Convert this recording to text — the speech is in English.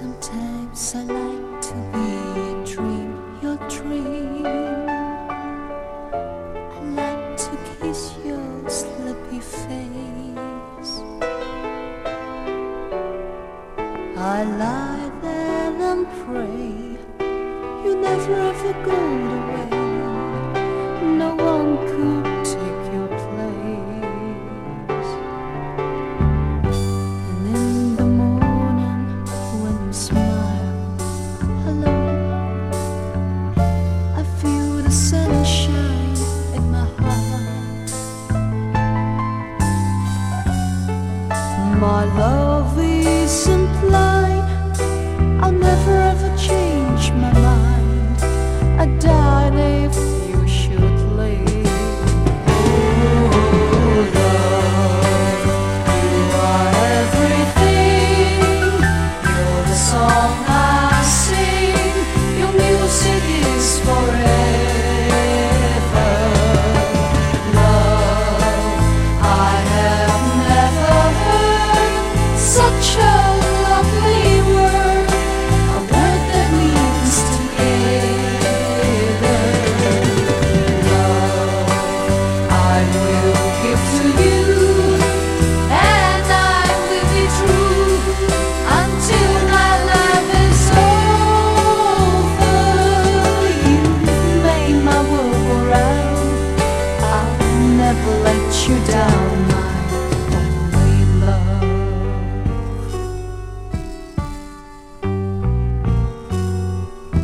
Sometimes I like to be a dream, your dream. I like to kiss your sleepy face. I lie there and pray you never ever go. My love is.